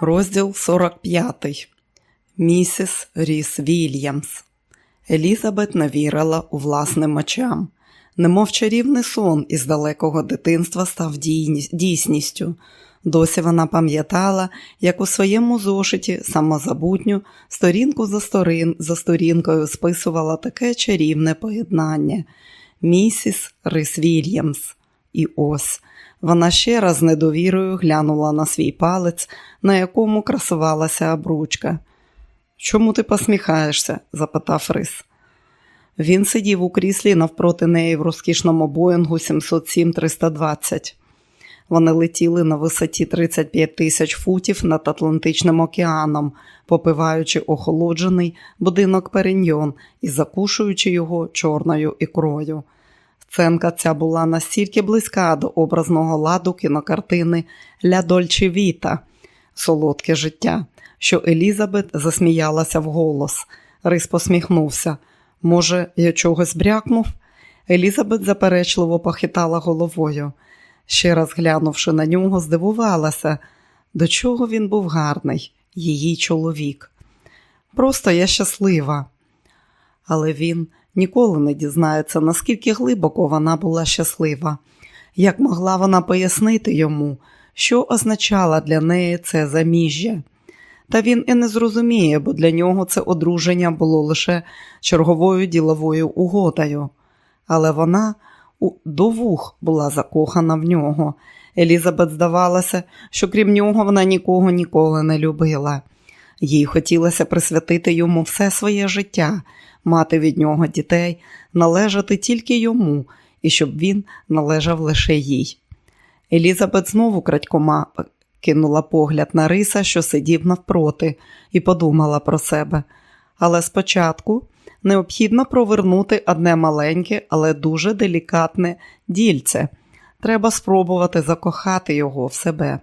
Розділ 45. Місіс Ріс Вільямс. Елізабет не вірила у власним очам. Немов чарівний сон із далекого дитинства став дійсністю. Досі вона пам'ятала, як у своєму зошиті самозабутню сторінку за, сторін, за сторінкою списувала таке чарівне поєднання. Місіс Рис Вільямс. І ось вона ще раз недовірою глянула на свій палець, на якому красувалася обручка. Чому ти посміхаєшся? запитав Рис. Він сидів у кріслі навпроти неї в розкішному боїнгу 707-320. Вони летіли на висоті 35 тисяч футів над Атлантичним океаном, попиваючи охолоджений будинок Переньйон і закушуючи його чорною ікрою. Сценка ця була настільки близька до образного ладу кінокартини Ля Дольче Віта солодке життя, що Елізабет засміялася вголос. Рис посміхнувся. Може, я чогось брякнув? Елізабет заперечливо похитала головою. Ще раз глянувши на нього, здивувалася, до чого він був гарний, її чоловік. Просто я щаслива. Але він ніколи не дізнається, наскільки глибоко вона була щаслива, як могла вона пояснити йому, що означало для неї це заміжжя. Та він і не зрозуміє, бо для нього це одруження було лише черговою діловою угодою. Але вона до вух була закохана в нього. Елізабет здавалося, що крім нього вона нікого ніколи не любила. Їй хотілося присвятити йому все своє життя, мати від нього дітей, належати тільки йому, і щоб він належав лише їй. Елізабет знову крадькома кинула погляд на риса, що сидів навпроти, і подумала про себе. Але спочатку необхідно провернути одне маленьке, але дуже делікатне дільце. Треба спробувати закохати його в себе.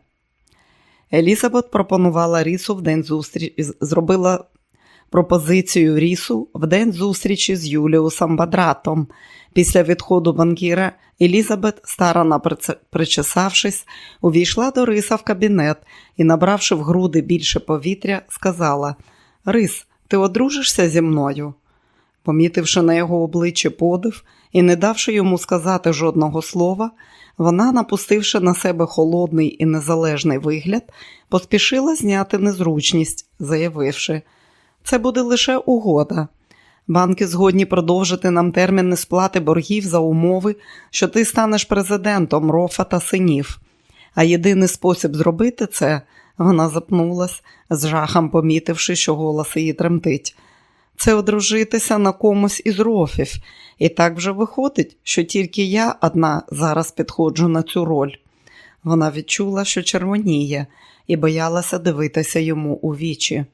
Елізабет пропонувала рісу в день зустрічі, зробила пропозицію рісу в день зустрічі з Юліусом Бадратом. Після відходу банкіра Елізабет, старано причесавшись, увійшла до риса в кабінет і, набравши в груди більше повітря, сказала: Рис, ти одружишся зі мною? Помітивши на його обличчі подив і не давши йому сказати жодного слова, вона, напустивши на себе холодний і незалежний вигляд, поспішила зняти незручність, заявивши, це буде лише угода. Банки згодні продовжити нам терміни сплати боргів за умови, що ти станеш президентом рофа та синів. А єдиний спосіб зробити це, вона запнулась, з жахом помітивши, що голос її тремтить. Це одружитися на комусь із рофів, і так вже виходить, що тільки я одна зараз підходжу на цю роль. Вона відчула, що червоніє, і боялася дивитися йому у вічі.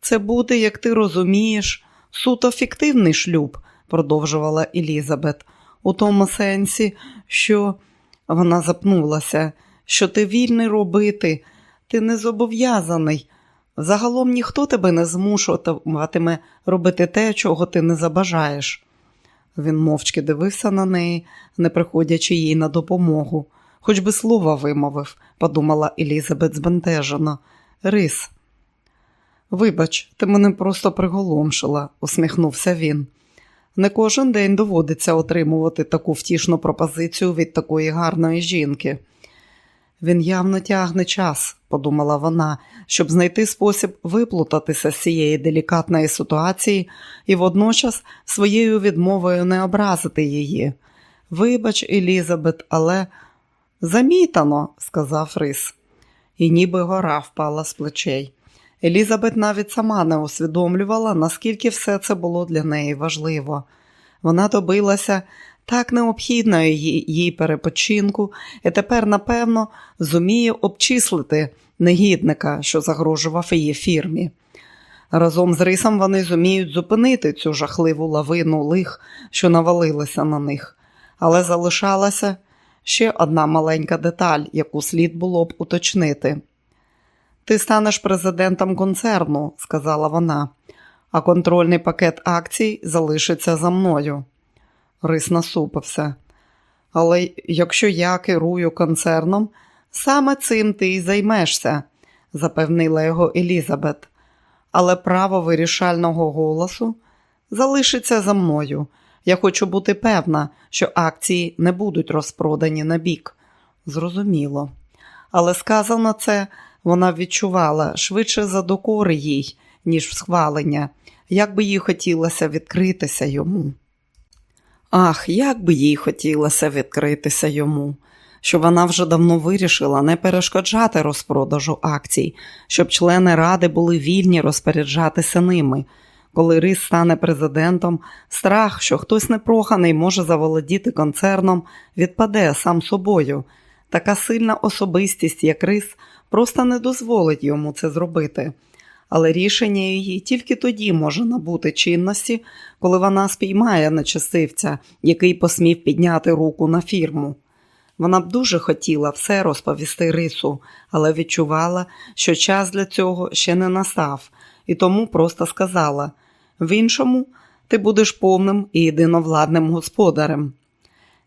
Це буде, як ти розумієш, суто фіктивний шлюб, продовжувала Елізабет, у тому сенсі, що вона запнулася, що ти вільний робити, ти не зобов'язаний. Загалом ніхто тебе не змушуватиме робити те, чого ти не забажаєш. Він мовчки дивився на неї, не приходячи їй на допомогу. Хоч би слова вимовив, подумала Елізабет збентежено. Рис, Вибач, ти мене просто приголомшила, усміхнувся він. Не кожен день доводиться отримувати таку втішну пропозицію від такої гарної жінки. Він явно тягне час, подумала вона, щоб знайти спосіб виплутатися з цієї делікатної ситуації і водночас своєю відмовою не образити її. Вибач, Елізабет, але замітано, сказав Рис, і ніби гора впала з плечей. Елізабет навіть сама не усвідомлювала, наскільки все це було для неї важливо. Вона добилася так необхідної їй перепочинку і тепер, напевно, зуміє обчислити негідника, що загрожував її фірмі. Разом з рисом вони зуміють зупинити цю жахливу лавину лих, що навалилася на них, але залишалася ще одна маленька деталь, яку слід було б уточнити. Ти станеш президентом концерну, сказала вона, а контрольний пакет акцій залишиться за мною. Рис насупився. Але якщо я керую концерном, саме цим ти й займешся. запевнила його Елізабет, але право вирішального голосу залишиться за мною. Я хочу бути певна, що акції не будуть розпродані на бік. Зрозуміло. Але сказано це, вона відчувала швидше за докори їй, ніж схвалення, як би їй хотілося відкритися йому. Ах, як би їй хотілося відкритися йому, що вона вже давно вирішила не перешкоджати розпродажу акцій, щоб члени ради були вільні розпоряджатися ними. Коли Рис стане президентом, страх, що хтось непроханий може заволодіти концерном, відпаде сам собою. Така сильна особистість, як Рис, просто не дозволить йому це зробити. Але рішення її тільки тоді може набути чинності, коли вона спіймає нечестивця, який посмів підняти руку на фірму. Вона б дуже хотіла все розповісти Рису, але відчувала, що час для цього ще не настав, і тому просто сказала в іншому ти будеш повним і єдиновладним господарем.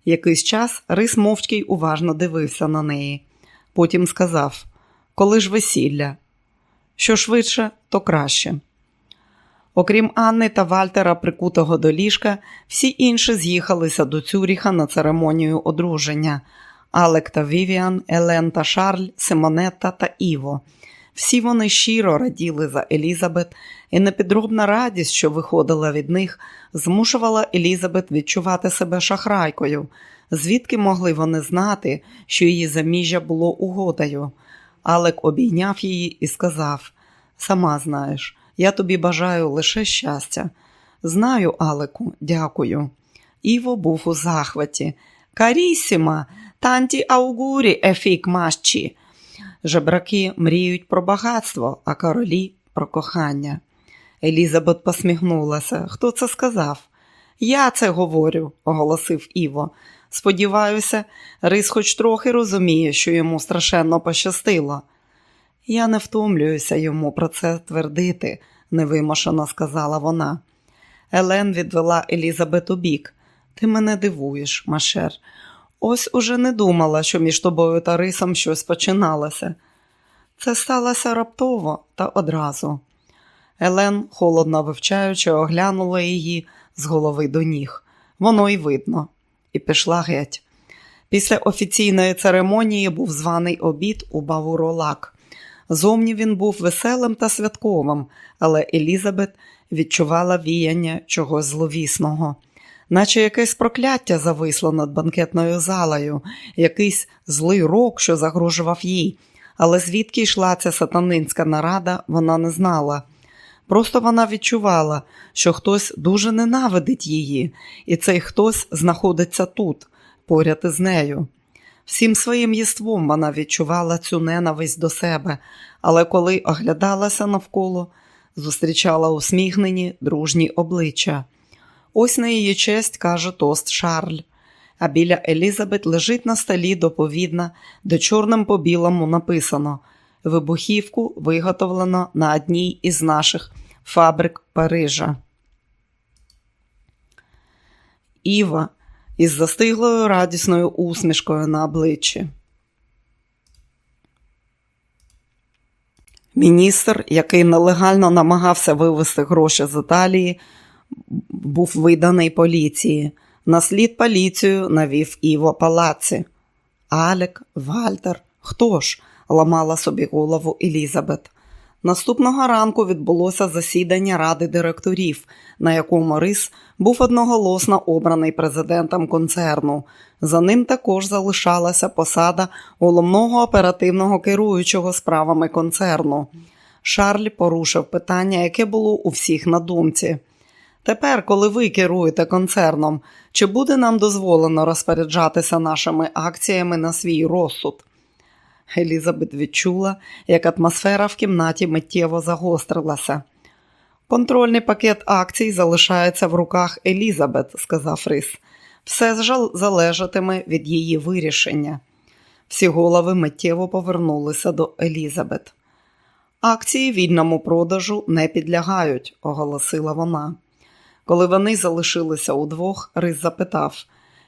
Якийсь час Рис мовчки й уважно дивився на неї. Потім сказав Коли ж весілля? Що швидше, то краще. Окрім Анни та Вальтера, прикутого до ліжка, всі інші з'їхалися до Цюріха на церемонію одруження Алек та Вівіан, Елен та Шарль, Симонетта та Іво. Всі вони щиро раділи за Елізабет, і непідробна радість, що виходила від них, змушувала Елізабет відчувати себе шахрайкою, звідки могли вони знати, що її заміжжя було угодою. Алек обійняв її і сказав: Сама знаєш, я тобі бажаю лише щастя. Знаю, Алеку, дякую. Іво був у захваті. Карісіма, танті аугурі ефік мащі. Жебраки мріють про багатство, а королі про кохання. Елізабет посміхнулася. Хто це сказав? Я це говорю, оголосив Іво. Сподіваюся, Рис хоч трохи розуміє, що йому страшенно пощастило. Я не втомлююся йому про це твердити, невимушено сказала вона. Елен відвела Елізабет у бік. Ти мене дивуєш, Машер. Ось уже не думала, що між тобою та рисом щось починалося. Це сталося раптово та одразу. Елен, холодно вивчаючи, оглянула її з голови до ніг. Воно й видно, і пішла геть. Після офіційної церемонії був званий обід у Бавуролак. Зовні він був веселим та святковим, але Елізабет відчувала віяння чогось зловісного наче якесь прокляття зависло над банкетною залою, якийсь злий рок, що загрожував їй. Але звідки йшла ця сатанинська нарада, вона не знала. Просто вона відчувала, що хтось дуже ненавидить її, і цей хтось знаходиться тут, поряд із нею. Всім своїм єством вона відчувала цю ненависть до себе, але коли оглядалася навколо, зустрічала усміхнені дружні обличчя. Ось на її честь каже тост Шарль. А біля Елізабет лежить на столі доповідна, де чорним по білому написано Вибухівку виготовлено на одній із наших фабрик Парижа. Іва із застиглою радісною усмішкою на обличчі. Міністр, який нелегально намагався вивезти гроші з Італії, був виданий поліції. На слід поліцію навів Іво Палаці. Алек, Вальтер, хто ж? Ламала собі голову Елізабет. Наступного ранку відбулося засідання ради директорів, на якому Рис був одноголосно обраний президентом концерну. За ним також залишалася посада головного оперативного керуючого справами концерну. Шарль порушив питання, яке було у всіх на думці. Тепер, коли ви керуєте концерном, чи буде нам дозволено розпоряджатися нашими акціями на свій розсуд? Елізабет відчула, як атмосфера в кімнаті миттєво загострилася. Контрольний пакет акцій залишається в руках Елізабет, сказав Рис. Все залежатиме від її вирішення. Всі голови миттєво повернулися до Елізабет. Акції вільному продажу не підлягають, оголосила вона. Коли вони залишилися удвох, Рис запитав,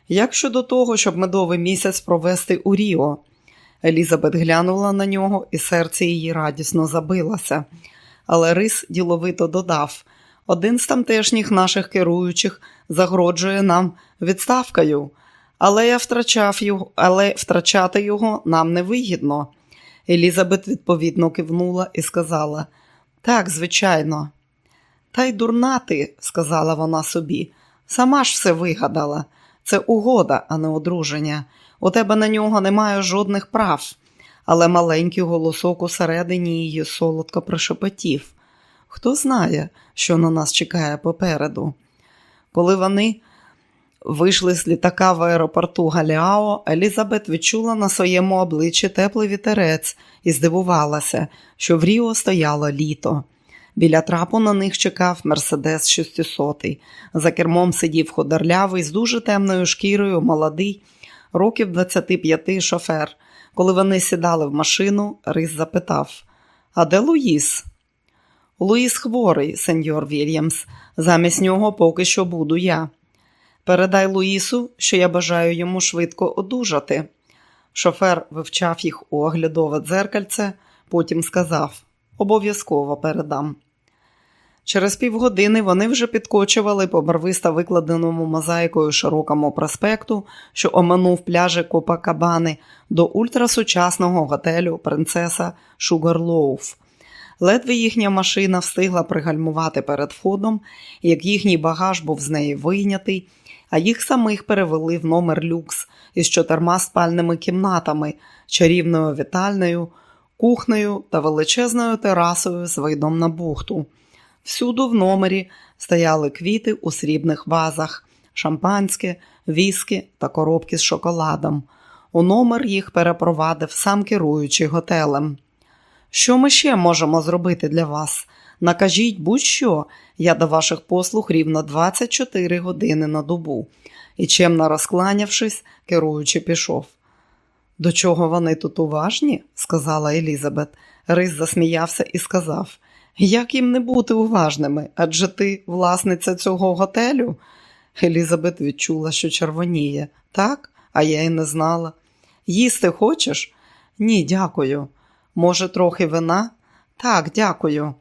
як щодо того, щоб медовий місяць провести у Ріо? Елізабет глянула на нього, і серце її радісно забилося. Але Рис діловито додав один з тамтешніх наших керуючих загроджує нам відставкою, але я втрачав його, але втрачати його нам не вигідно. Елізабет відповідно кивнула і сказала так, звичайно. Та й дурна ти, сказала вона собі, сама ж все вигадала. Це угода, а не одруження. У тебе на нього немає жодних прав. Але маленький голосок усередині її солодко прошепотів. Хто знає, що на нас чекає попереду. Коли вони вийшли з літака в аеропорту Галіао, Елізабет відчула на своєму обличчі теплий вітерець і здивувалася, що в Ріо стояло літо. Біля трапу на них чекав Мерседес 600. За кермом сидів ходарлявий з дуже темною шкірою, молодий, років 25 шофер. Коли вони сідали в машину, Рис запитав: А де Луїс? Луїс хворий, сеньор Вільямс. Замість нього поки що буду я. Передай Луїсу, що я бажаю йому швидко одужати. Шофер вивчав їх у оглядове дзеркальце, потім сказав обов'язково передам. Через півгодини вони вже підкочували по барвисто викладеному мозаїкою широкому проспекту, що оминув пляжі Копакабани, до ультрасучасного готелю Принцеса Шугарлоуф. Ледве їхня машина встигла пригальмувати перед входом, як їхній багаж був з неї вийнятий, а їх самих перевели в номер люкс із чотирма спальними кімнатами, чарівною вітальною, кухнею та величезною терасою з видом на бухту. Всюду в номері стояли квіти у срібних вазах, шампанське, віскі та коробки з шоколадом. У номер їх перепровадив сам керуючий готелем. Що ми ще можемо зробити для вас? Накажіть будь-що, я до ваших послуг рівно 24 години на добу. І чемно розкланявшись, керуючи пішов. До чого вони тут уважні? сказала Елізабет. Рис засміявся і сказав: Як їм не бути уважними? Адже ти власниця цього готелю? Елізабет відчула, що червоніє. Так, а я й не знала. Їсти хочеш? Ні, дякую. Може, трохи вина? Так, дякую.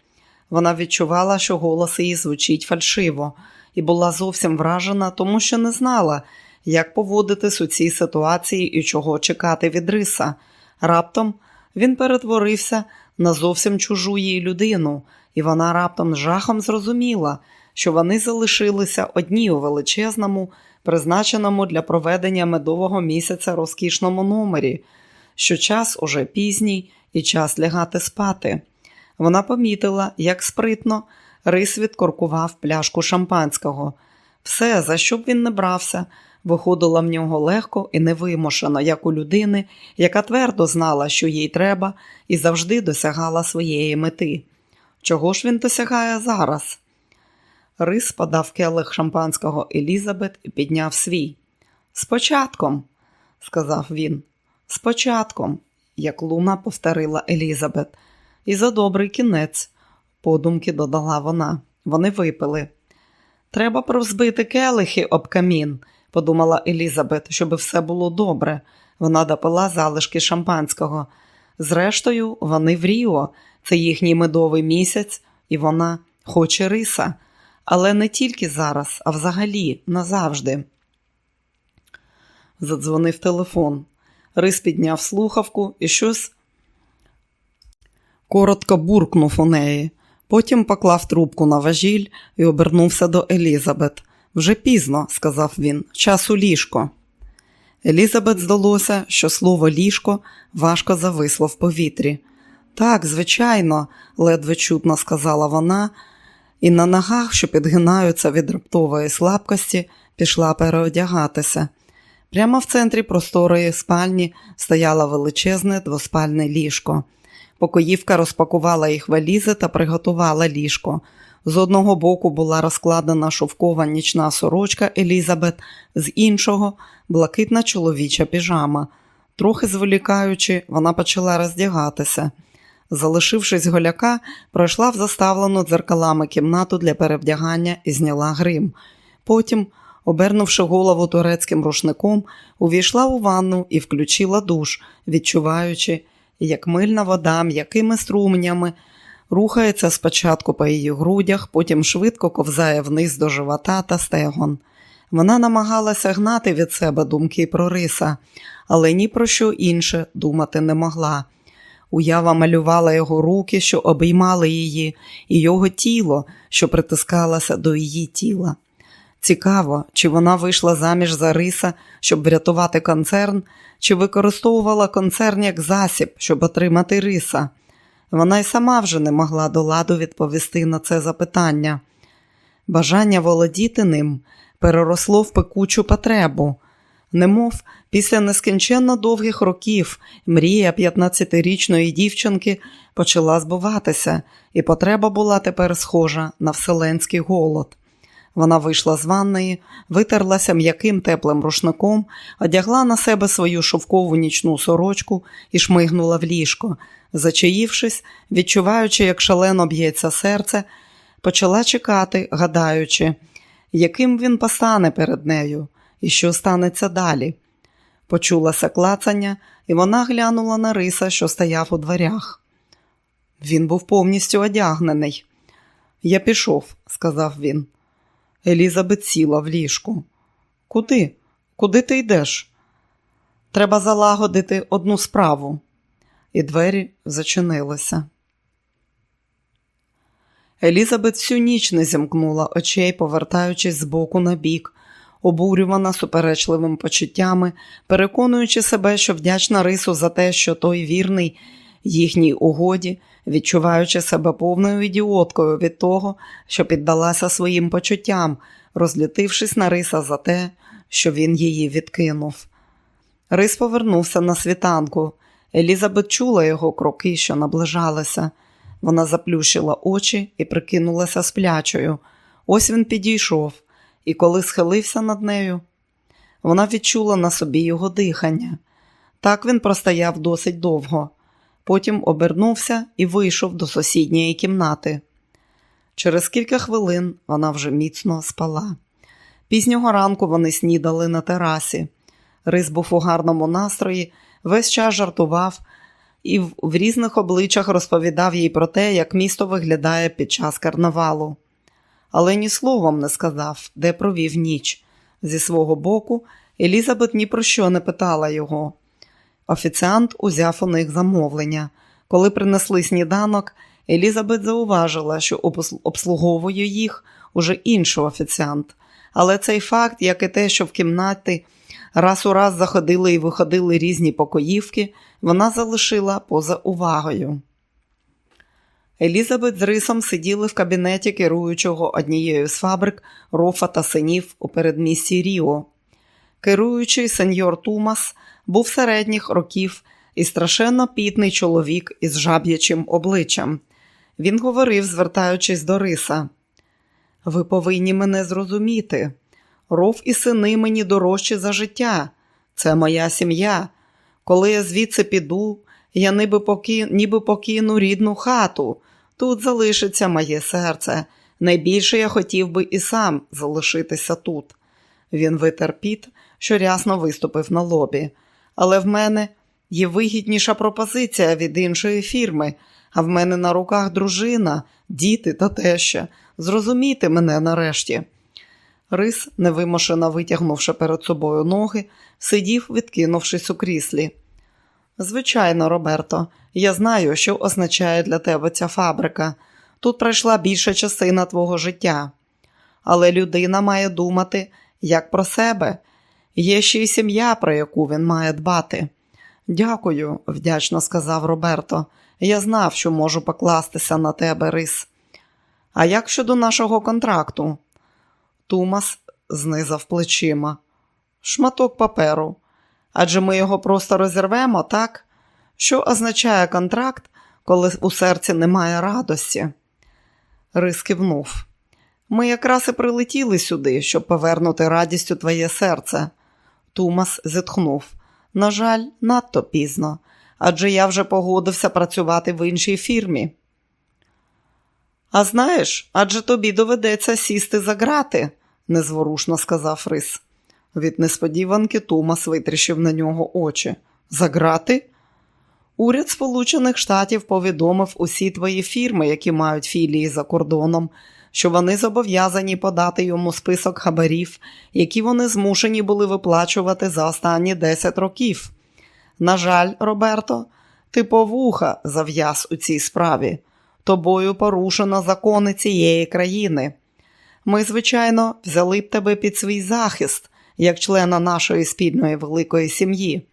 Вона відчувала, що голос її звучить фальшиво, і була зовсім вражена, тому що не знала, як поводитись у цій ситуації і чого чекати від риса. Раптом він перетворився на зовсім чужу їй людину, і вона раптом з жахом зрозуміла, що вони залишилися одні у величезному, призначеному для проведення медового місяця розкішному номері, що час уже пізній і час лягати спати. Вона помітила, як спритно рис відкоркував пляшку шампанського. Все, за що б він не брався, виходило в нього легко і невимушено, як у людини, яка твердо знала, що їй треба, і завжди досягала своєї мети. Чого ж він досягає зараз? Рис подав келих шампанського Елізабет і підняв свій. Спочатком, сказав він, спочатком, як луна повторила Елізабет, і за добрий кінець, подумки додала вона. Вони випили. Треба провзбити келихи об камін, подумала Елізабет, щоб все було добре. Вона допила залишки шампанського. Зрештою, вони в Ріо, це їхній медовий місяць, і вона хоче риса, але не тільки зараз, а взагалі назавжди. Задзвонив телефон. Рис підняв слухавку і щось коротко буркнув у неї. Потім поклав трубку на важіль і обернувся до Елізабет. Вже пізно, сказав він, час у ліжко. Елізабет здалося, що слово ліжко важко зависло в повітрі. Так, звичайно, ледве чутно сказала вона, і на ногах, що підгинаються від раптової слабкості, пішла переодягатися. Прямо в центрі просторої спальні стояло величезне двоспальне ліжко. Покоївка розпакувала їх валізи та приготувала ліжко. З одного боку була розкладена шовкова нічна сорочка Елізабет, з іншого блакитна чоловіча піжама. Трохи зволікаючи, вона почала роздягатися. Залишившись голяка, пройшла в заставлену дзеркалами кімнату для перевдягання і зняла грим. Потім Обернувши голову турецьким рушником, увійшла у ванну і включила душ, відчуваючи, як мильна вода м'якими струменями рухається спочатку по її грудях, потім швидко ковзає вниз до живота та стегон. Вона намагалася гнати від себе думки про риса, але ні про що інше думати не могла. Уява малювала його руки, що обіймали її, і його тіло, що притискалося до її тіла. Цікаво, чи вона вийшла заміж за риса, щоб врятувати концерн, чи використовувала концерн як засіб, щоб отримати риса. Вона й сама вже не могла до ладу відповісти на це запитання. Бажання володіти ним переросло в пекучу потребу, немов після нескінченно довгих років мрія 15-річної дівчинки почала збуватися, і потреба була тепер схожа на вселенський голод. Вона вийшла з ванної, витерлася м'яким теплим рушником, одягла на себе свою шовкову нічну сорочку і шмигнула в ліжко. Зачаївшись, відчуваючи, як шалено б'ється серце, почала чекати, гадаючи, яким він постане перед нею і що станеться далі. Почулася клацання, і вона глянула на риса, що стояв у дверях. Він був повністю одягнений. Я пішов, сказав він. Елізабет сіла в ліжку. Куди? Куди ти йдеш? Треба залагодити одну справу. І двері зачинилися. Елізабет всю ніч не зімкнула очей, повертаючись з боку на бік, обурювана суперечливими почуттями, переконуючи себе, що вдячна рису за те, що той вірний їхній угоді, відчуваючи себе повною ідіоткою від того, що піддалася своїм почуттям, розлютившись на риса за те, що він її відкинув. Рис повернувся на світанку. Елізабет чула його кроки, що наближалися. Вона заплющила очі і прикинулася сплячою. Ось він підійшов, і коли схилився над нею, вона відчула на собі його дихання. Так він простояв досить довго. Потім обернувся і вийшов до сусідньої кімнати. Через кілька хвилин вона вже міцно спала. Пізнього ранку вони снідали на терасі. Рис був у гарному настрої, весь час жартував і в різних обличчях розповідав їй про те, як місто виглядає під час карнавалу. Але ні словом не сказав, де провів ніч. Зі свого боку, Елізабет ні про що не питала його. Офіціант узяв у них замовлення. Коли принесли сніданок, Елізабет зауважила, що обслуговує їх уже інший офіціант. Але цей факт, як і те, що в кімнаті раз у раз заходили і виходили різні покоївки, вона залишила поза увагою. Елізабет з рисом сиділи в кабінеті керуючого однією з фабрик рофа та синів у передмісті Ріо. Керуючий сеньор Тумас був середніх років і страшенно пітний чоловік із жаб'ячим обличчям. Він говорив, звертаючись до риса. Ви повинні мене зрозуміти. Ров і сини мені дорожчі за життя. Це моя сім'я. Коли я звідси піду, я ніби, поки... ніби покину рідну хату. Тут залишиться моє серце. Найбільше я хотів би і сам залишитися тут. Він витер піт, що рясно виступив на лобі. Але в мене є вигідніша пропозиція від іншої фірми, а в мене на руках дружина, діти та теща. Зрозумійте мене нарешті. Рис, невимушено витягнувши перед собою ноги, сидів, відкинувшись у кріслі. Звичайно, Роберто, я знаю, що означає для тебе ця фабрика. Тут пройшла більша частина твого життя. Але людина має думати як про себе. Є ще й сім'я, про яку він має дбати. Дякую, вдячно сказав Роберто. Я знав, що можу покластися на тебе, Рис. А як щодо нашого контракту? Тумас знизав плечима. Шматок паперу. Адже ми його просто розірвемо, так? Що означає контракт, коли у серці немає радості? Рис кивнув. Ми якраз і прилетіли сюди, щоб повернути радість у твоє серце. Тумас зітхнув. На жаль, надто пізно, адже я вже погодився працювати в іншій фірмі. А знаєш, адже тобі доведеться сісти за грати, незворушно сказав Рис. Від несподіванки Тумас витріщив на нього очі. Заграти? Уряд Сполучених Штатів повідомив усі твої фірми, які мають філії за кордоном, що вони зобов'язані подати йому список хабарів, які вони змушені були виплачувати за останні 10 років. На жаль, Роберто, ти повуха зав'яз у цій справі. Тобою порушено закони цієї країни. Ми, звичайно, взяли б тебе під свій захист, як члена нашої спільної великої сім'ї.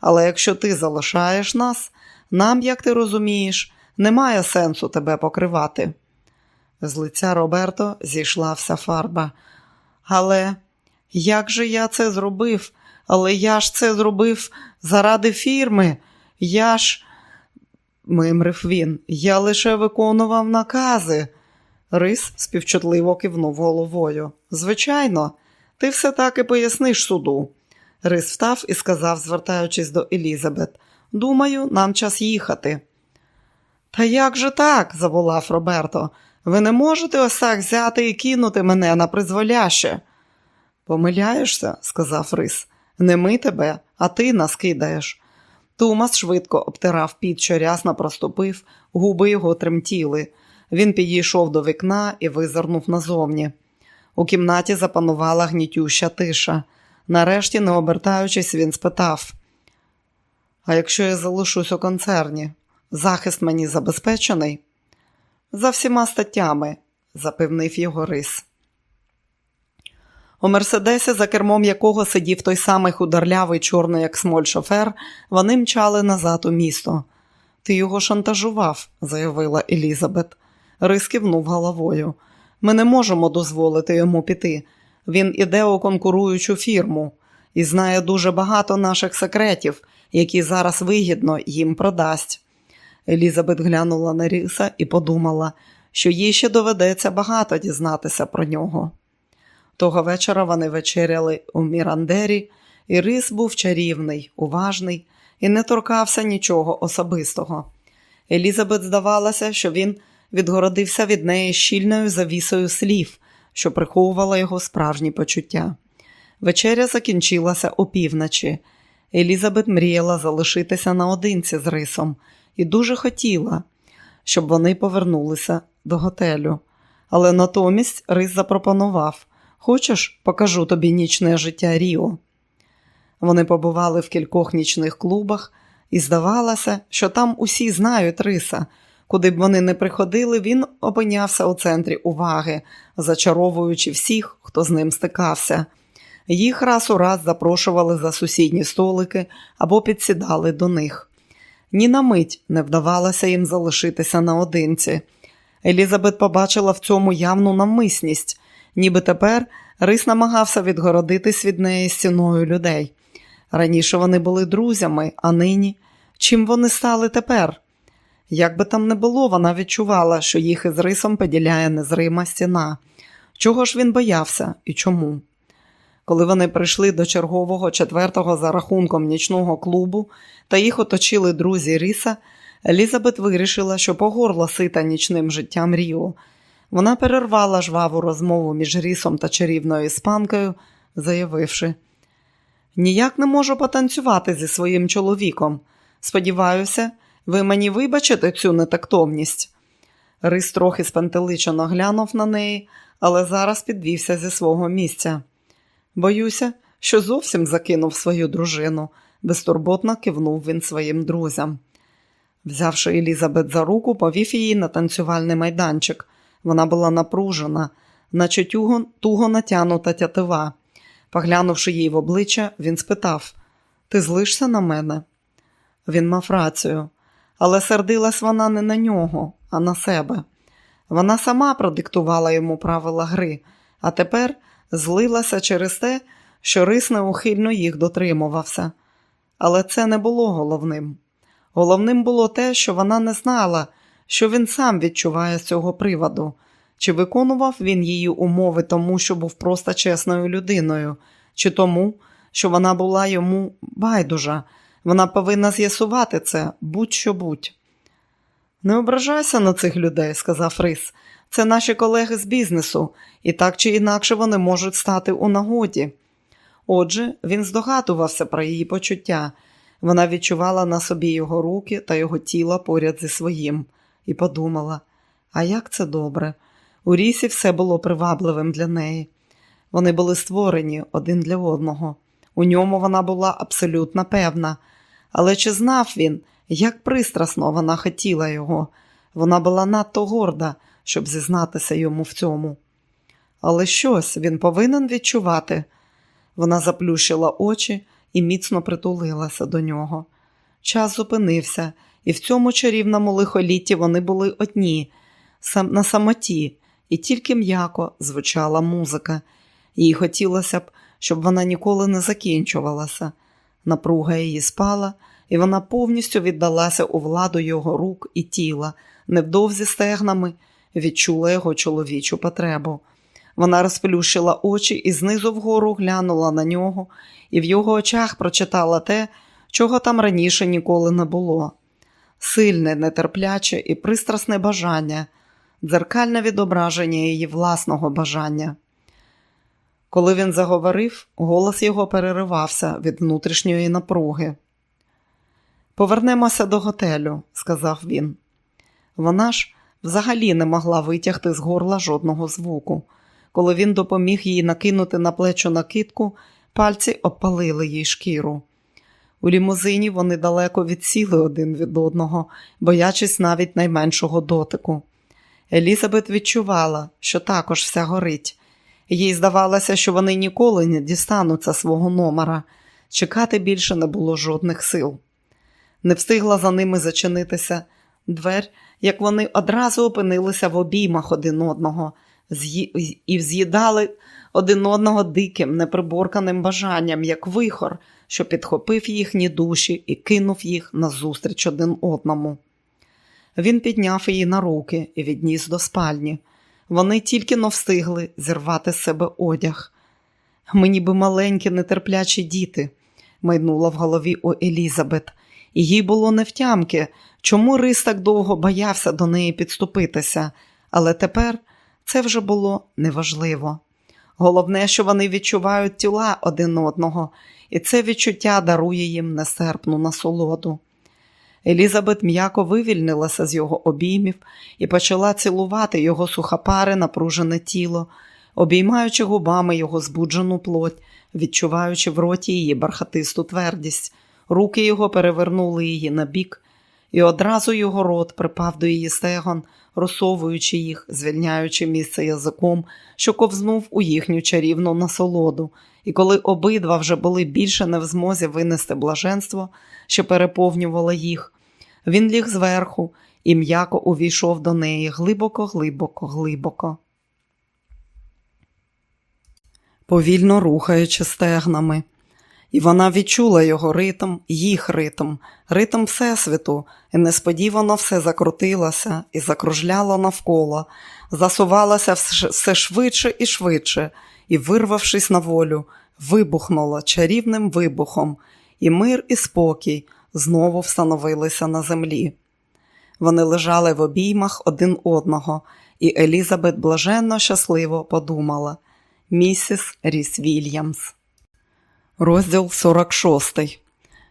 Але якщо ти залишаєш нас, нам, як ти розумієш, немає сенсу тебе покривати. З лиця Роберто зійшла вся фарба. Але як же я це зробив? Але я ж це зробив заради фірми. Я ж, мимрив він, я лише виконував накази. Рис співчутливо кивнув головою. Звичайно, ти все так і поясниш суду. Рис встав і сказав, звертаючись до Елізабет, думаю, нам час їхати. Та як же так? заволав Роберто. Ви не можете ось так взяти і кинути мене на призволяще. Помиляєшся, сказав Рис. Не ми тебе, а ти нас кидаєш. Тумас швидко обтирав під, що рясно проступив, губи його тремтіли. Він підійшов до вікна і визирнув назовні. У кімнаті запанувала гнітюща тиша. Нарешті, не обертаючись, він спитав: А якщо я залишусь у концерні, захист мені забезпечений? За всіма статтями, запевнив його рис. У Мерседесі, за кермом якого сидів той самий худорлявий чорний, як смоль шофер, вони мчали назад у місто. Ти його шантажував, заявила Елізабет. Рис кивнув головою. Ми не можемо дозволити йому піти. Він іде у конкуруючу фірму і знає дуже багато наших секретів, які зараз вигідно їм продасть. Елізабет глянула на Ріса і подумала, що їй ще доведеться багато дізнатися про нього. Того вечора вони вечеряли у Мірандері, і Рис був чарівний, уважний і не торкався нічого особистого. Елізабет здавалося, що він відгородився від неї щільною завісою слів, що приховувала його справжні почуття. Вечеря закінчилася опівночі. Елізабет мріяла залишитися наодинці з рисом і дуже хотіла, щоб вони повернулися до готелю. Але натомість Рис запропонував Хочеш, покажу тобі нічне життя Ріо. Вони побували в кількох нічних клубах, і здавалося, що там усі знають риса. Куди б вони не приходили, він опинявся у центрі уваги, зачаровуючи всіх, хто з ним стикався. Їх раз у раз запрошували за сусідні столики або підсідали до них. Ні на мить не вдавалося їм залишитися наодинці. Елізабет побачила в цьому явну намисність, ніби тепер Рис намагався відгородитись від неї стіною людей. Раніше вони були друзями, а нині чим вони стали тепер? Як би там не було, вона відчувала, що їх із рисом поділяє незрима стіна. Чого ж він боявся і чому? Коли вони прийшли до чергового четвертого за рахунком нічного клубу та їх оточили друзі Ріса, Елізабет вирішила, що погорла сита нічним життям Ріо. Вона перервала жваву розмову між Рісом та чарівною іспанкою, заявивши: Ніяк не можу потанцювати зі своїм чоловіком. Сподіваюся, ви мені вибачите цю нетактовність. Рис трохи спантеличено глянув на неї, але зараз підвівся зі свого місця. Боюся, що зовсім закинув свою дружину, безтурботно кивнув він своїм друзям. Взявши Елізабет за руку, повів її на танцювальний майданчик. Вона була напружена, наче туго, туго натянута тятива. Поглянувши їй в обличчя, він спитав: Ти злишся на мене? Він мав рацію, але сердилась вона не на нього, а на себе. Вона сама продиктувала йому правила гри, а тепер злилася через те, що рис неухильно їх дотримувався. Але це не було головним. Головним було те, що вона не знала, що він сам відчуває з цього приводу, чи виконував він її умови тому, що був просто чесною людиною, чи тому, що вона була йому байдужа. Вона повинна з'ясувати це будь-що будь. Не ображайся на цих людей, сказав Рис. Це наші колеги з бізнесу, і так чи інакше вони можуть стати у нагоді. Отже, він здогадувався про її почуття. Вона відчувала на собі його руки та його тіло поряд зі своїм, і подумала: а як це добре? У рісі все було привабливим для неї. Вони були створені один для одного. У ньому вона була абсолютно певна. Але чи знав він, як пристрасно вона хотіла його? Вона була надто горда, щоб зізнатися йому в цьому. Але щось він повинен відчувати. Вона заплющила очі і міцно притулилася до нього. Час зупинився, і в цьому чарівному лихолітті вони були одні, на самоті, і тільки м'яко звучала музика. Їй хотілося б, щоб вона ніколи не закінчувалася. Напруга її спала, і вона повністю віддалася у владу його рук і тіла, невдовзі стегнами відчула його чоловічу потребу. Вона розплющила очі і знизу вгору глянула на нього, і в його очах прочитала те, чого там раніше ніколи не було. Сильне, нетерпляче і пристрасне бажання, дзеркальне відображення її власного бажання. Коли він заговорив, голос його переривався від внутрішньої напруги. Повернемося до готелю, сказав він. Вона ж взагалі не могла витягти з горла жодного звуку. Коли він допоміг їй накинути на плечо накидку, пальці обпалили їй шкіру. У лімузині вони далеко відсіли один від одного, боячись навіть найменшого дотику. Елізабет відчувала, що також вся горить. Їй здавалося, що вони ніколи не дістануться свого номера. Чекати більше не було жодних сил. Не встигла за ними зачинитися двер, як вони одразу опинилися в обіймах один одного і з'їдали один одного диким, неприборканим бажанням, як вихор, що підхопив їхні душі і кинув їх назустріч один одному. Він підняв її на руки і відніс до спальні. Вони тільки но встигли зірвати з себе одяг. Ми ніби маленькі, нетерплячі діти, майнула в голові у Елізабет, і їй було невтямки, чому Рис так довго боявся до неї підступитися, але тепер це вже було неважливо. Головне, що вони відчувають тіла один одного, і це відчуття дарує їм несерпну насолоду. Елізабет м'яко вивільнилася з його обіймів і почала цілувати його сухопаре, напружене тіло, обіймаючи губами його збуджену плоть, відчуваючи в роті її бархатисту твердість. Руки його перевернули її на бік, і одразу його рот припав до її стегон, розсовуючи їх, звільняючи місце язиком, що ковзнув у їхню чарівну насолоду, і коли обидва вже були більше не в змозі винести блаженство, що переповнювало їх, він ліг зверху і м'яко увійшов до неї глибоко, глибоко, глибоко. Повільно рухаючи стегнами і вона відчула його ритм, їх ритм, ритм Всесвіту, і несподівано все закрутилося і закружляло навколо, засувалося все швидше і швидше, і, вирвавшись на волю, вибухнуло чарівним вибухом, і мир і спокій знову встановилися на землі. Вони лежали в обіймах один одного, і Елізабет блаженно щасливо подумала місіс Ріс Вільямс. Розділ 46.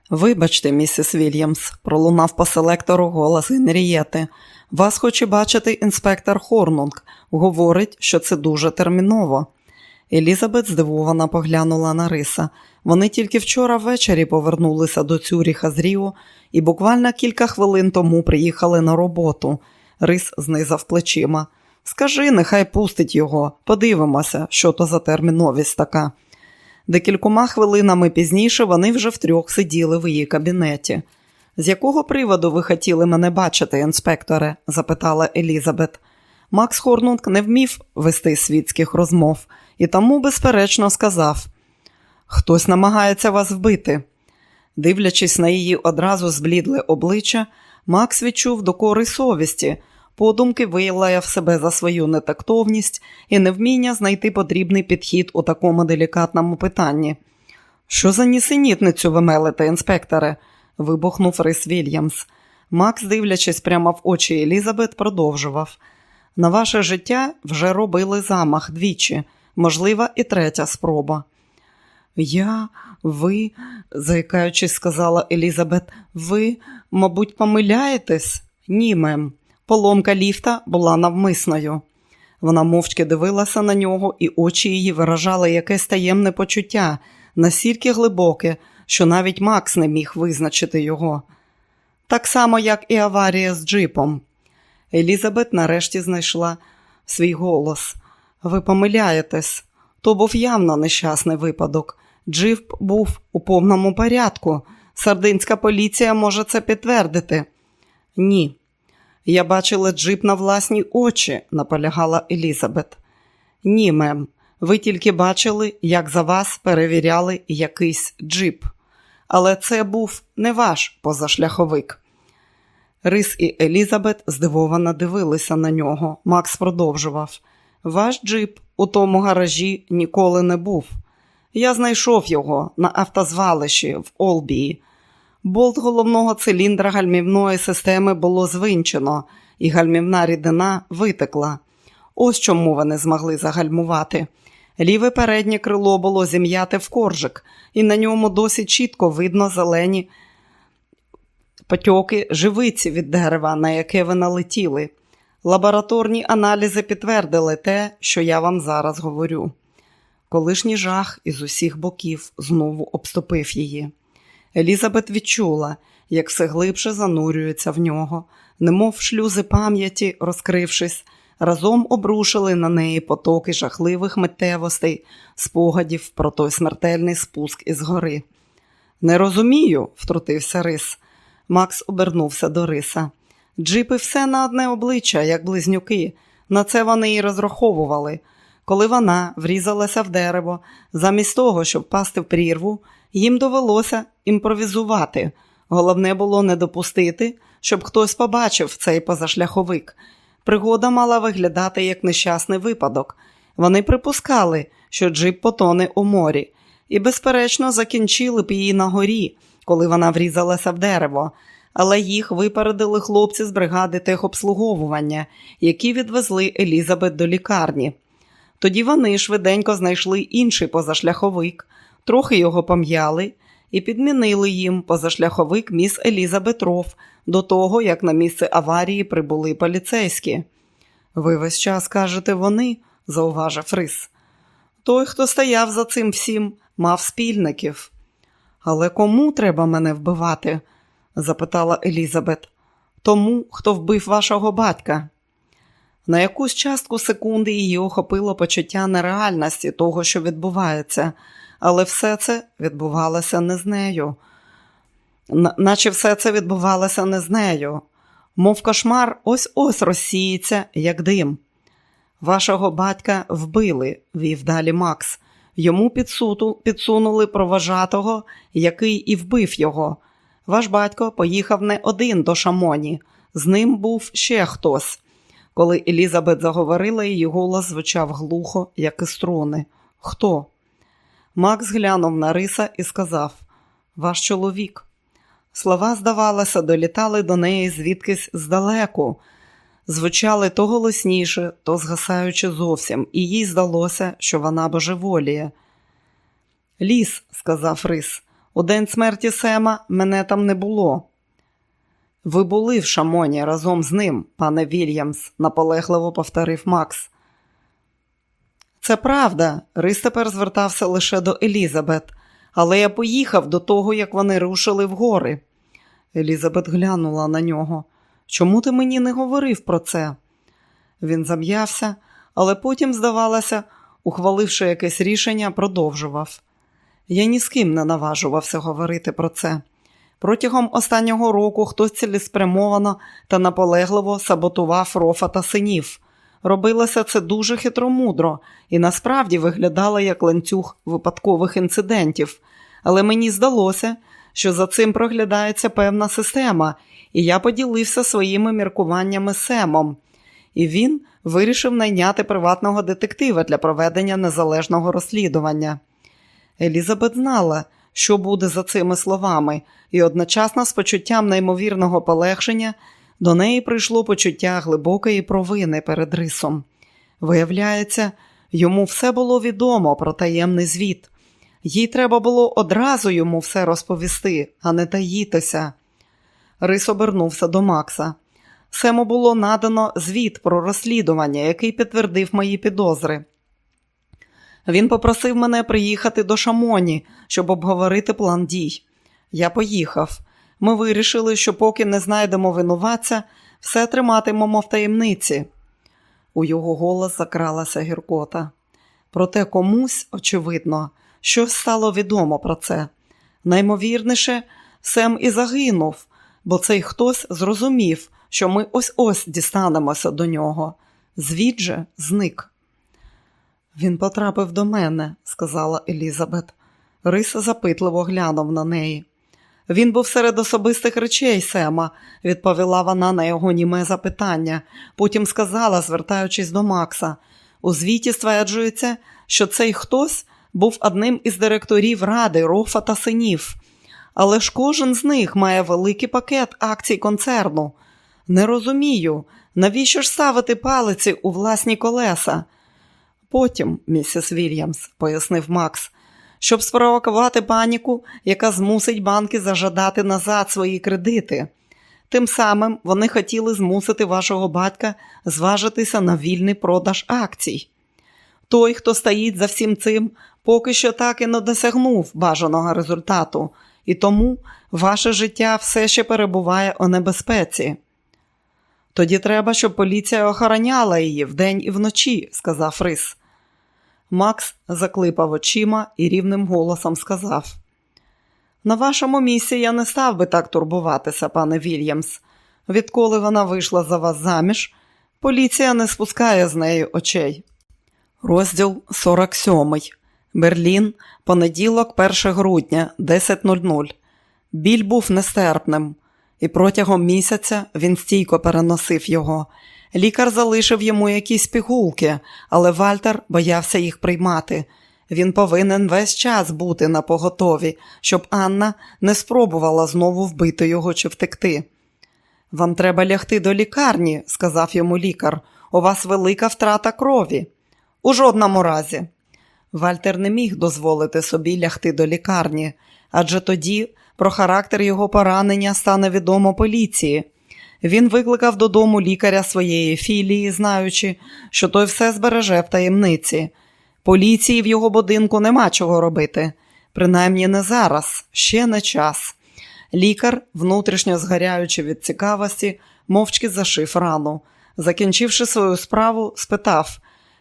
Вибачте, місіс Вільямс, пролунав по селектору голос Генрієти. Вас хоче бачити інспектор Хорнунг. Говорить, що це дуже терміново. Елізабет здивовано поглянула на риса. Вони тільки вчора ввечері повернулися до Цюріха з Ріо і буквально кілька хвилин тому приїхали на роботу. Рис знизав плечима. Скажи, нехай пустить його. Подивимося, що то за терміновість така. Декількома хвилинами пізніше вони вже втрьох сиділи в її кабінеті. З якого приводу ви хотіли мене бачити, інспекторе? запитала Елізабет. Макс Хорнунг не вмів вести світських розмов і тому, безперечно, сказав: Хтось намагається вас вбити. Дивлячись на її одразу зблідле обличчя, Макс відчув докори совісті, подумки виявляв себе за свою нетактовність і невміння знайти потрібний підхід у такому делікатному питанні. Що за нісенітницю ви мелите, інспекторе? вибухнув Рис Вільямс. Макс, дивлячись прямо в очі Елізабет, продовжував. На ваше життя вже робили замах двічі, можлива, і третя спроба. Я, ви, заїкаючись, сказала Елізабет, ви, мабуть, помиляєтесь? Ні, мем. Поломка ліфта була навмисною. Вона мовчки дивилася на нього, і очі її виражали якесь таємне почуття, настільки глибоке, що навіть Макс не міг визначити його. Так само, як і аварія з джипом. Елізабет нарешті знайшла свій голос. Ви помиляєтесь, то був явно нещасний випадок. Джип був у повному порядку. Сардинська поліція може це підтвердити. Ні. Я бачила джип на власні очі, наполягала Елізабет. Ні, мем, ви тільки бачили, як за вас перевіряли якийсь джип. Але це був не ваш позашляховик. Рис і Елізабет здивовано дивилися на нього. Макс продовжував. Ваш джип у тому гаражі ніколи не був. Я знайшов його на автозвалищі в Олбії. Болт головного циліндра гальмівної системи було звинчено, і гальмівна рідина витекла. Ось чому вони змогли загальмувати. Ліве переднє крило було зім'яте в коржик, і на ньому досить чітко видно зелені потьоки живиці від дерева, на яке ви налетіли. Лабораторні аналізи підтвердили те, що я вам зараз говорю. Колишній жах із усіх боків знову обступив її. Елізабет відчула, як все глибше занурюється в нього, немов шлюзи пам'яті, розкрившись, разом обрушили на неї потоки жахливих миттєвостей, спогадів про той смертельний спуск із гори. Не розумію, втрутився Рис. Макс обернувся до Риса. Джипи все на одне обличчя, як близнюки. На це вони і розраховували. Коли вона врізалася в дерево, замість того, щоб пасти в прірву, їм довелося імпровізувати. Головне було не допустити, щоб хтось побачив цей позашляховик. Пригода мала виглядати як нещасний випадок. Вони припускали, що джип потоне у морі, і, безперечно, закінчили б її на горі, коли вона врізалася в дерево, але їх випередили хлопці з бригади техобслуговування, які відвезли Елізабет до лікарні. Тоді вони швиденько знайшли інший позашляховик, трохи його пом'яли і підмінили їм позашляховик міс Елізабет Роф до того, як на місце аварії прибули поліцейські. Ви весь час кажете вони, зауважив Рис. Той, хто стояв за цим всім, мав спільників. Але кому треба мене вбивати? запитала Елізабет. Тому, хто вбив вашого батька. На якусь частку секунди її охопило почуття нереальності того, що відбувається, але все це відбувалося не з нею, наче все це відбувалося не з нею, мов кошмар ось ось розсіється, як дим. Вашого батька вбили, вів далі Макс. Йому підсуту, підсунули проважатого, який і вбив його. Ваш батько поїхав не один до Шамоні, з ним був ще хтось. Коли Елізабет заговорила, її голос звучав глухо, як і струни. Хто? Макс глянув на риса і сказав Ваш чоловік. Слова, здавалося, долітали до неї звідкись здалеку, звучали то голосніше, то згасаючи зовсім, і їй здалося, що вона божеволіє. Ліс, сказав Рис, у день смерті Сема мене там не було. Ви були в Шамоні разом з ним, пане Вільямс, наполегливо повторив Макс. Це правда, Рис тепер звертався лише до Елізабет, але я поїхав до того, як вони рушили в гори. Елізабет глянула на нього. Чому ти мені не говорив про це? Він зам'явся, але потім, здавалося, ухваливши якесь рішення, продовжував. Я ні з ким не наважувався говорити про це. Протягом останнього року хтось цілеспрямовано та наполегливо саботував рофа та синів. Робилося це дуже хитромудро і насправді виглядало як ланцюг випадкових інцидентів, але мені здалося, що за цим проглядається певна система, і я поділився своїми міркуваннями Семом. І він вирішив найняти приватного детектива для проведення незалежного розслідування. Елізабет знала, що буде за цими словами, і одночасно з почуттям неймовірного полегшення до неї прийшло почуття глибокої провини перед рисом. Виявляється, йому все було відомо про таємний звіт. Їй треба було одразу йому все розповісти, а не таїтися. Рис обернувся до Макса. Сему було надано звіт про розслідування, який підтвердив мої підозри. Він попросив мене приїхати до Шамоні, щоб обговорити план дій. Я поїхав. Ми вирішили, що поки не знайдемо винуватця, все триматимемо в таємниці. У його голос закралася гіркота. Проте комусь, очевидно, щось стало відомо про це. Наймовірніше, Сем і загинув, бо цей хтось зрозумів, що ми ось ось дістанемося до нього. Звід же зник. Він потрапив до мене, сказала Елізабет. Рис запитливо глянув на неї. Він був серед особистих речей Сема, відповіла вона на його німе запитання. Потім сказала, звертаючись до Макса. У звіті стверджується, що цей хтось був одним із директорів ради Рофа та синів. Але ж кожен з них має великий пакет акцій концерну. Не розумію, навіщо ж ставити палиці у власні колеса? Потім, місіс Вільямс, пояснив Макс, щоб спровокувати паніку, яка змусить банки зажадати назад свої кредити. Тим самим вони хотіли змусити вашого батька зважитися на вільний продаж акцій. Той, хто стоїть за всім цим, поки що так і не досягнув бажаного результату, і тому ваше життя все ще перебуває у небезпеці. Тоді треба, щоб поліція охороняла її вдень і вночі, сказав Рис. Макс заклипав очима і рівним голосом сказав: На вашому місці я не став би так турбуватися, пане Вільямс. Відколи вона вийшла за вас заміж, поліція не спускає з неї очей. Розділ 47. Берлін, понеділок, 1 грудня, 10.00. Біль був нестерпним, і протягом місяця він стійко переносив його. Лікар залишив йому якісь пігулки, але Вальтер боявся їх приймати. Він повинен весь час бути на поготові, щоб Анна не спробувала знову вбити його чи втекти. Вам треба лягти до лікарні, сказав йому лікар. У вас велика втрата крові. У жодному разі. Вальтер не міг дозволити собі лягти до лікарні, адже тоді про характер його поранення стане відомо поліції. Він викликав додому лікаря своєї філії, знаючи, що той все збереже в таємниці. Поліції в його будинку нема чого робити, принаймні не зараз, ще не час. Лікар, внутрішньо згоряючи від цікавості, мовчки зашив рану. Закінчивши свою справу, спитав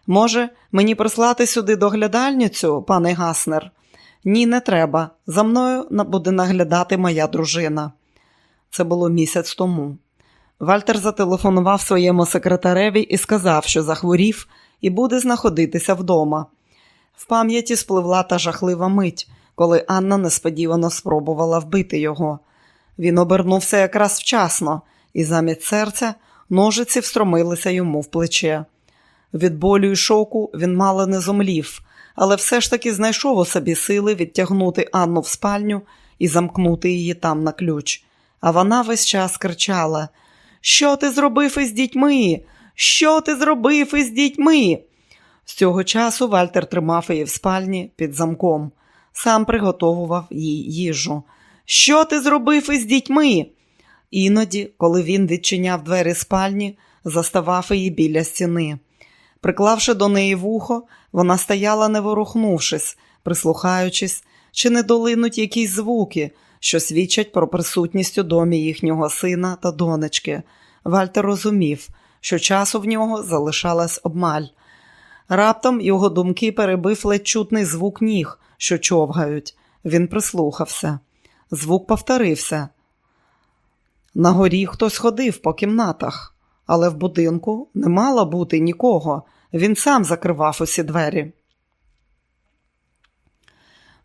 Може, мені прислати сюди доглядальницю, пане Гаснер? Ні, не треба. За мною буде наглядати моя дружина. Це було місяць тому. Вальтер зателефонував своєму секретареві і сказав, що захворів і буде знаходитися вдома. В пам'яті спливла та жахлива мить, коли Анна несподівано спробувала вбити його. Він обернувся якраз вчасно, і замість серця ножиці встромилися йому в плече. Від болю і шоку він мало не зомлів, але все ж таки знайшов у собі сили відтягнути Анну в спальню і замкнути її там на ключ. А вона весь час кричала: Що ти зробив із дітьми? Що ти зробив із дітьми? З цього часу Вальтер тримав її в спальні під замком, сам приготовував їй їжу. Що ти зробив із дітьми? Іноді, коли він відчиняв двері спальні, заставав її біля стіни. Приклавши до неї вухо, вона стояла, не ворухнувшись, прислухаючись, чи не долинуть якісь звуки, що свідчать про присутність у домі їхнього сина та донечки. Вальтер розумів, що часу в нього залишалось обмаль. Раптом його думки перебив ледь чутний звук ніг, що човгають. Він прислухався. Звук повторився. На горі хтось ходив по кімнатах, але в будинку не мало бути нікого. Він сам закривав усі двері.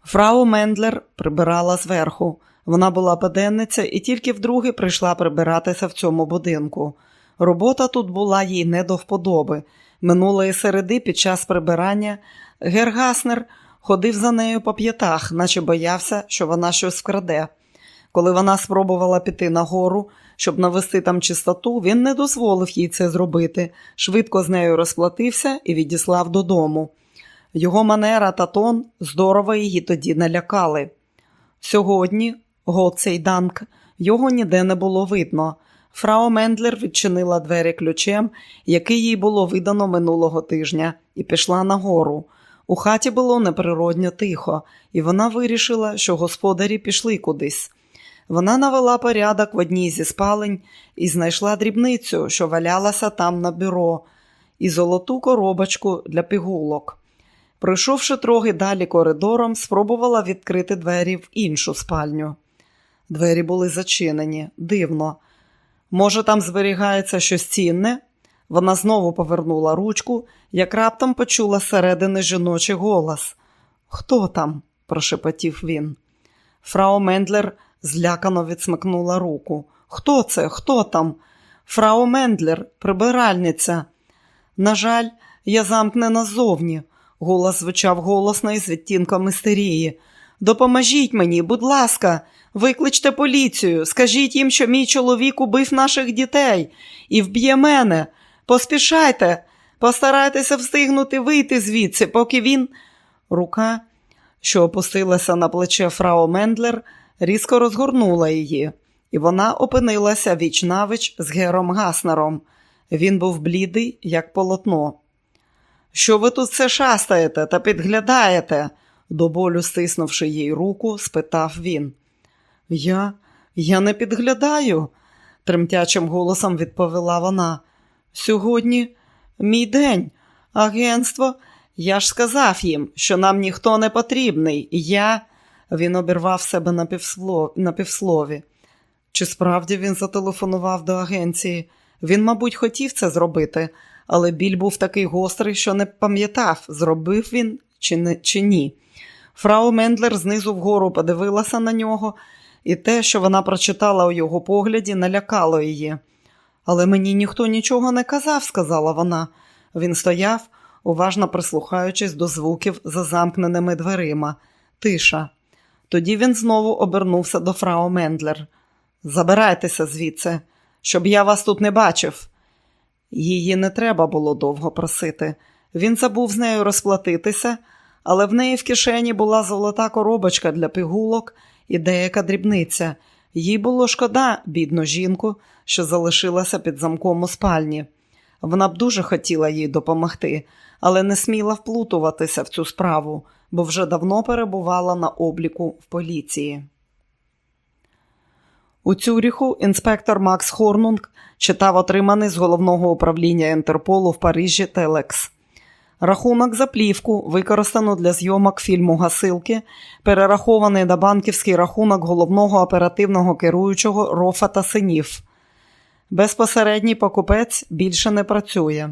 Фрау Мендлер прибирала зверху. Вона була паденниця і тільки вдруге прийшла прибиратися в цьому будинку. Робота тут була їй не до вподоби. Минулої середи під час прибирання Гергаснер ходив за нею по п'ятах, наче боявся, що вона щось вкраде. Коли вона спробувала піти нагору, щоб навести там чистоту, він не дозволив їй це зробити, швидко з нею розплатився і відіслав додому. Його манера та тон здорово її тоді налякали. Сьогодні, Гоцей Данк, його ніде не було видно. Фрау Мендлер відчинила двері ключем, який їй було видано минулого тижня, і пішла нагору. У хаті було неприродньо тихо, і вона вирішила, що господарі пішли кудись. Вона навела порядок в одній зі спалень і знайшла дрібницю, що валялася там на бюро, і золоту коробочку для пігулок. Пройшовши трохи далі коридором, спробувала відкрити двері в іншу спальню. Двері були зачинені, дивно. Може, там зберігається щось цінне? Вона знову повернула ручку, як раптом почула зсередини жіночий голос. Хто там? прошепотів він. Фрау Мендлер злякано відсмикнула руку. Хто це? Хто там? Фрау Мендлер, прибиральниця. На жаль, я замкнена ззовні. Голос звучав голосно і з відтінком істерії. Допоможіть мені, будь ласка, викличте поліцію, скажіть їм, що мій чоловік убив наших дітей і вб'є мене. Поспішайте, постарайтеся встигнути вийти звідси, поки він. Рука, що опустилася на плече фрау Мендлер, різко розгорнула її, і вона опинилася віч навіч з Гером Гаснером. Він був блідий, як полотно. Що ви тут все шастаєте та підглядаєте? до болю стиснувши їй руку, спитав він. Я, я не підглядаю, тремтячим голосом відповіла вона. Сьогодні мій день, агентство. Я ж сказав їм, що нам ніхто не потрібний. Я. Він обірвав себе на, півслов... на півслові. Чи справді він зателефонував до агенції? Він, мабуть, хотів це зробити, але біль був такий гострий, що не пам'ятав, зробив він чи, не... чи ні. Фрау Мендлер знизу вгору подивилася на нього, і те, що вона прочитала у його погляді, налякало її. Але мені ніхто нічого не казав, сказала вона. Він стояв, уважно прислухаючись до звуків за замкненими дверима. Тиша. Тоді він знову обернувся до фрау Мендлер. Забирайтеся звідси, щоб я вас тут не бачив. Її не треба було довго просити. Він забув з нею розплатитися, але в неї в кишені була золота коробочка для пігулок і деяка дрібниця. Їй було шкода, бідну жінку, що залишилася під замком у спальні. Вона б дуже хотіла їй допомогти, але не сміла вплутуватися в цю справу, бо вже давно перебувала на обліку в поліції. У Цюріху інспектор Макс Хорнунг читав отриманий з головного управління Інтерполу в Парижі Телекс. Рахунок за плівку, використано для зйомок фільму Гасилки, перерахований на банківський рахунок головного оперативного керуючого Рофа та синів. Безпосередній покупець більше не працює.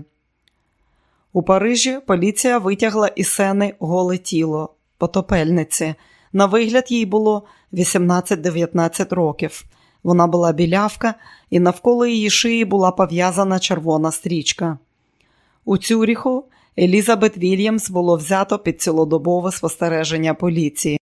У Парижі поліція витягла із сени голе тіло потопельниці. На вигляд їй було 18-19 років. Вона була білявка, і навколо її шиї була пов'язана червона стрічка. У Цюріху Елізабет Вільямс було взято під цілодобове спостереження поліції.